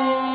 Música